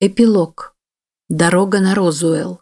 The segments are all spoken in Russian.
Эпилог. Дорога на Розуэлл.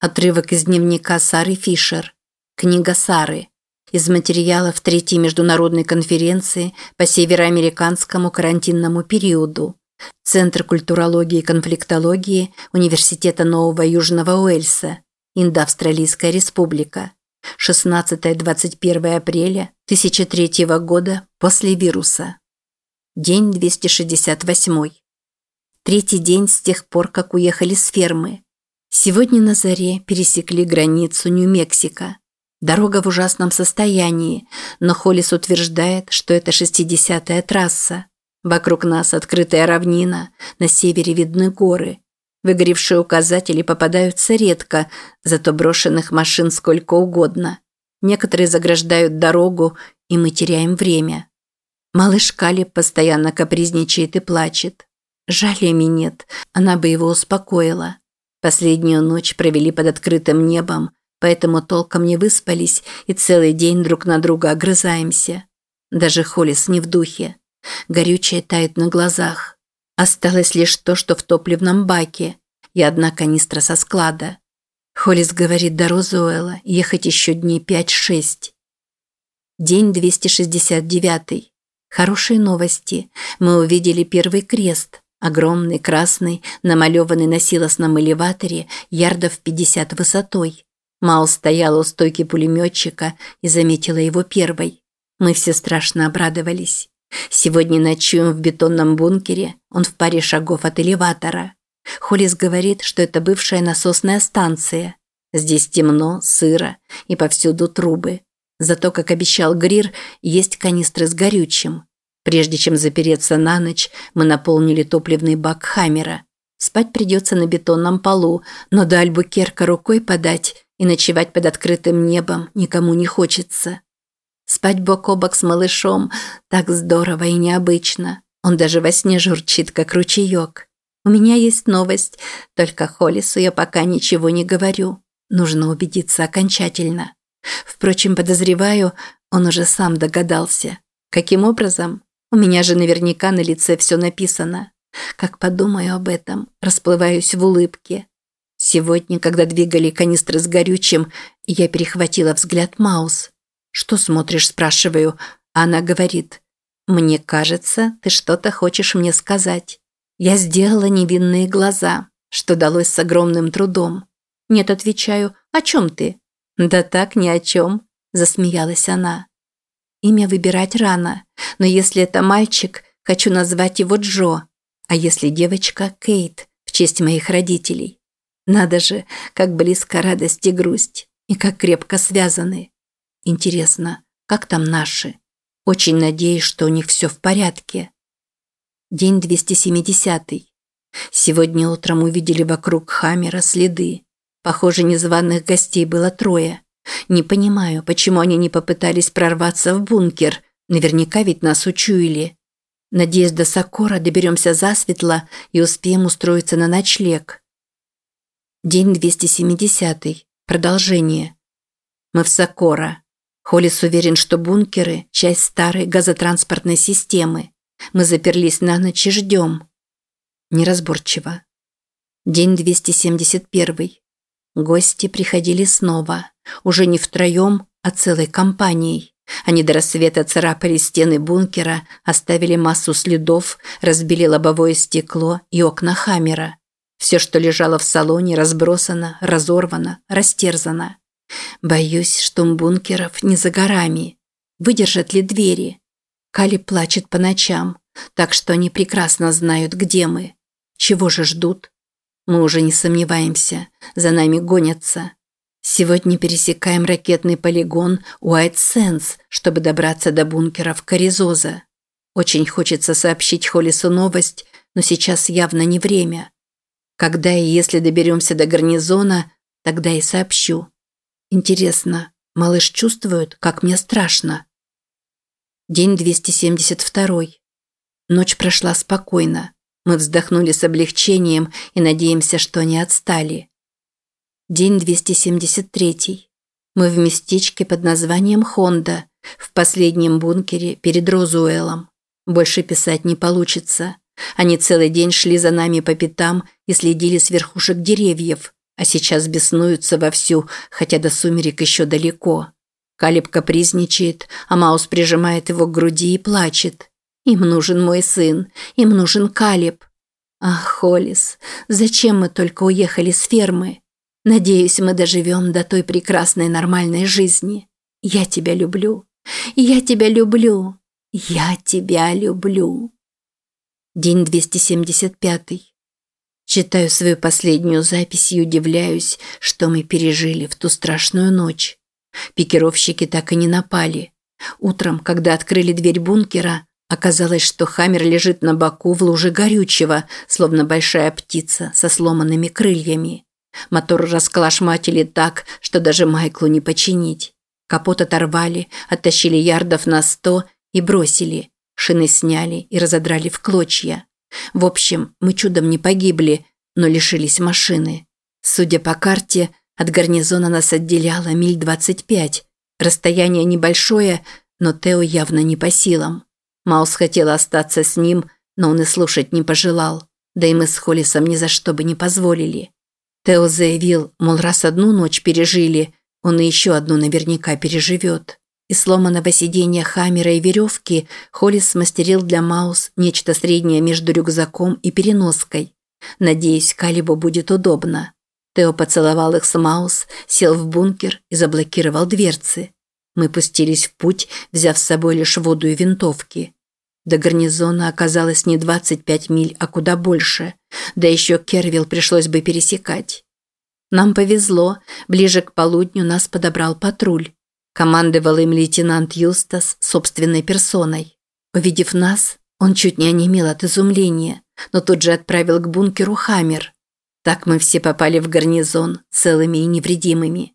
Отрывок из дневника Сары Фишер. Книга Сары. Из материалов Третьей международной конференции по североамериканскому карантинному периоду. Центр культурологии и конфликтологии Университета Нового Южного Уэльса. Индоавстралийская республика. 16-21 апреля 2003 года после вируса. День 268. Третий день с тех пор, как уехали с фермы. Сегодня на заре пересекли границу Нью-Мексико. Дорога в ужасном состоянии, но Холлис утверждает, что это 60-я трасса. Вокруг нас открытая равнина, на севере видны горы. Выгоревшие указатели попадаются редко, зато брошенных машин сколько угодно. Некоторые заграждают дорогу, и мы теряем время. Малыш Кали постоянно капризничает и плачет. Жаль Эми нет, она бы его успокоила. Последнюю ночь провели под открытым небом, поэтому толком не выспались и целый день друг на друга огрызаемся. Даже Холлис не в духе. Горючее тает на глазах. Осталось лишь то, что в топливном баке, и одна канистра со склада. Холлис говорит до Розуэлла ехать еще дней 5-6. День 269. Хорошие новости. Мы увидели первый крест. Огромный, красный, намалеванный на силосном элеваторе, ярдов 50 высотой. Мал стояла у стойки пулеметчика и заметила его первой. Мы все страшно обрадовались. Сегодня ночуем в бетонном бункере, он в паре шагов от элеватора. Холлис говорит, что это бывшая насосная станция. Здесь темно, сыро и повсюду трубы. Зато, как обещал Грир, есть канистры с горючим. Прежде чем запереться на ночь, мы наполнили топливный бак Хаммера. Спать придется на бетонном полу, но до Альбукерка рукой подать и ночевать под открытым небом никому не хочется. Спать бок о бок с малышом так здорово и необычно. Он даже во сне журчит, как ручеек. У меня есть новость, только Холлису я пока ничего не говорю. Нужно убедиться окончательно. Впрочем, подозреваю, он уже сам догадался. Каким образом? У меня же наверняка на лице все написано. Как подумаю об этом, расплываюсь в улыбке. Сегодня, когда двигали канистры с горючим, я перехватила взгляд Маус. «Что смотришь?» – спрашиваю. Она говорит. «Мне кажется, ты что-то хочешь мне сказать». Я сделала невинные глаза, что далось с огромным трудом. «Нет», – отвечаю. «О чем ты?» «Да так, ни о чем», – засмеялась она. Имя выбирать рано, но если это мальчик, хочу назвать его Джо, а если девочка – Кейт, в честь моих родителей. Надо же, как близко радость и грусть, и как крепко связаны. Интересно, как там наши? Очень надеюсь, что у них все в порядке. День 270. Сегодня утром увидели вокруг Хаммера следы. Похоже, незваных гостей было трое. Не понимаю, почему они не попытались прорваться в бункер. Наверняка ведь нас учуяли. Надеюсь, до Сокора доберемся засветло и успеем устроиться на ночлег. День 270. Продолжение. Мы в Сокора. Холлис уверен, что бункеры – часть старой газотранспортной системы. Мы заперлись на ночь и ждем. Неразборчиво. День 271. Гости приходили снова. Уже не втроем, а целой компанией. Они до рассвета царапали стены бункера, оставили массу следов, разбили лобовое стекло и окна Хаммера. Все, что лежало в салоне, разбросано, разорвано, растерзано. Боюсь, что бункеров не за горами. Выдержат ли двери? Кали плачет по ночам, так что они прекрасно знают, где мы. Чего же ждут? Мы уже не сомневаемся, за нами гонятся. Сегодня пересекаем ракетный полигон Уайт Сенс, чтобы добраться до бункеров Коризоза. Очень хочется сообщить Холлису новость, но сейчас явно не время. Когда и если доберемся до гарнизона, тогда и сообщу. Интересно, малыш чувствует, как мне страшно? День 272. Ночь прошла спокойно. Мы вздохнули с облегчением и надеемся, что они отстали. День 273. Мы в местечке под названием Хонда, в последнем бункере перед Розуэлом. Больше писать не получится. Они целый день шли за нами по пятам и следили с верхушек деревьев, а сейчас беснуются вовсю, хотя до сумерек еще далеко. Калиб капризничает, а Маус прижимает его к груди и плачет. Им нужен мой сын, им нужен Калиб. Ах, Холис, зачем мы только уехали с фермы? Надеюсь, мы доживем до той прекрасной нормальной жизни. Я тебя люблю. Я тебя люблю. Я тебя люблю. День 275. Читаю свою последнюю запись и удивляюсь, что мы пережили в ту страшную ночь. Пикировщики так и не напали. Утром, когда открыли дверь бункера, оказалось, что Хаммер лежит на боку в луже горючего, словно большая птица со сломанными крыльями. Мотор расколошматили так, что даже Майклу не починить. Капот оторвали, оттащили ярдов на сто и бросили. Шины сняли и разодрали в клочья. В общем, мы чудом не погибли, но лишились машины. Судя по карте, от гарнизона нас отделяло миль 25. Расстояние небольшое, но Тео явно не по силам. Маус хотел остаться с ним, но он и слушать не пожелал. Да и мы с Холлисом ни за что бы не позволили. Тео заявил, мол, раз одну ночь пережили, он и еще одну наверняка переживет. Из сломанного сиденья хаммера и веревки Холлис смастерил для Маус нечто среднее между рюкзаком и переноской. Надеюсь, Калибу будет удобно. Тео поцеловал их с Маус, сел в бункер и заблокировал дверцы. Мы пустились в путь, взяв с собой лишь воду и винтовки. До гарнизона оказалось не 25 миль, а куда больше. Да еще Кервилл пришлось бы пересекать. Нам повезло, ближе к полудню нас подобрал патруль. Командовал им лейтенант Юстас собственной персоной. Увидев нас, он чуть не онемел от изумления, но тут же отправил к бункеру Хаммер. Так мы все попали в гарнизон, целыми и невредимыми.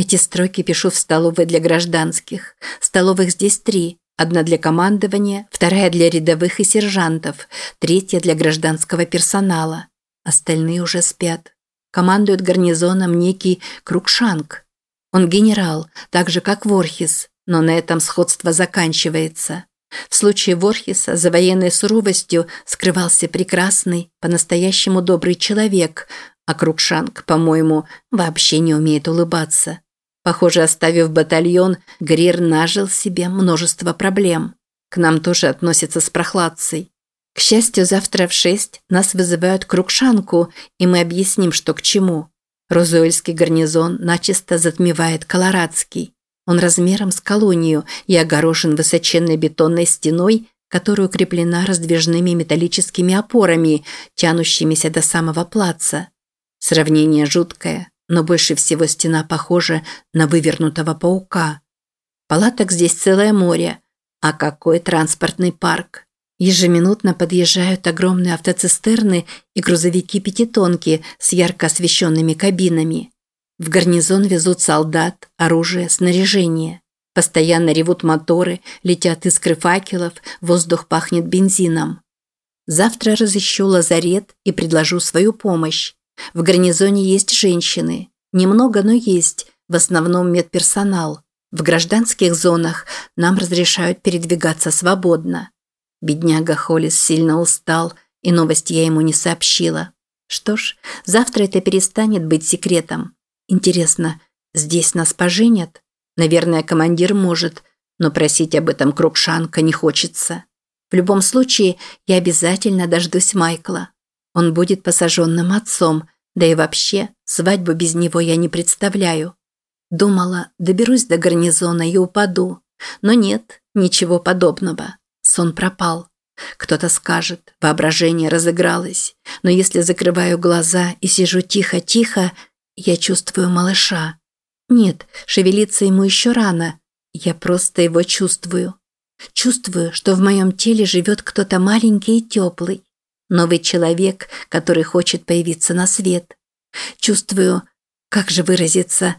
Эти строки пишу в столовой для гражданских. Столовых здесь три. Одна для командования, вторая для рядовых и сержантов, третья для гражданского персонала. Остальные уже спят. Командует гарнизоном некий Крукшанг – он генерал, так же как Ворхис, но на этом сходство заканчивается. В случае Ворхиса за военной суровостью скрывался прекрасный, по-настоящему добрый человек, а Крукшанг, по-моему, вообще не умеет улыбаться. Похоже, оставив батальон, Грир нажил себе множество проблем. К нам тоже относятся с прохладцей. К счастью, завтра в шесть нас вызывают к Рукшанку, и мы объясним, что к чему. Розуэльский гарнизон начисто затмевает Колорадский. Он размером с колонию и огорожен высоченной бетонной стеной, которая укреплена раздвижными металлическими опорами, тянущимися до самого плаца. Сравнение жуткое, но больше всего стена похожа на вывернутого паука. Палаток здесь целое море, а какой транспортный парк! Ежеминутно подъезжают огромные автоцистерны и грузовики-пятитонки с ярко освещенными кабинами. В гарнизон везут солдат, оружие, снаряжение. Постоянно ревут моторы, летят искры факелов, воздух пахнет бензином. Завтра разыщу лазарет и предложу свою помощь. В гарнизоне есть женщины. Немного, но есть. В основном медперсонал. В гражданских зонах нам разрешают передвигаться свободно. Бедняга Холлис сильно устал, и новость я ему не сообщила. Что ж, завтра это перестанет быть секретом. Интересно, здесь нас поженят? Наверное, командир может, но просить об этом Крукшанка не хочется. В любом случае, я обязательно дождусь Майкла. Он будет посаженным отцом, да и вообще, свадьбу без него я не представляю. Думала, доберусь до гарнизона и упаду. Но нет, ничего подобного. Сон пропал. Кто-то скажет, воображение разыгралось, но если закрываю глаза и сижу тихо-тихо, я чувствую малыша. Нет, шевелиться ему еще рано, я просто его чувствую. Чувствую, что в моем теле живет кто-то маленький и теплый, новый человек, который хочет появиться на свет. Чувствую, как же выразиться,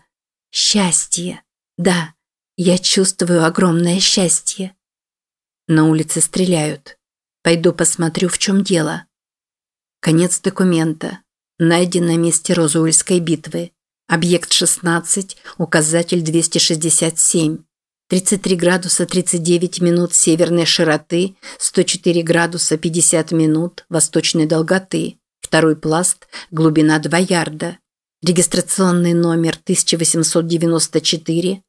счастье. Да, я чувствую огромное счастье. На улице стреляют. Пойду посмотрю, в чем дело. Конец документа. Найден на месте Розуэльской битвы. Объект 16, указатель 267. 33 градуса 39 минут северной широты, 104 градуса 50 минут восточной долготы. Второй пласт, глубина 2 ярда. Регистрационный номер 1894-02.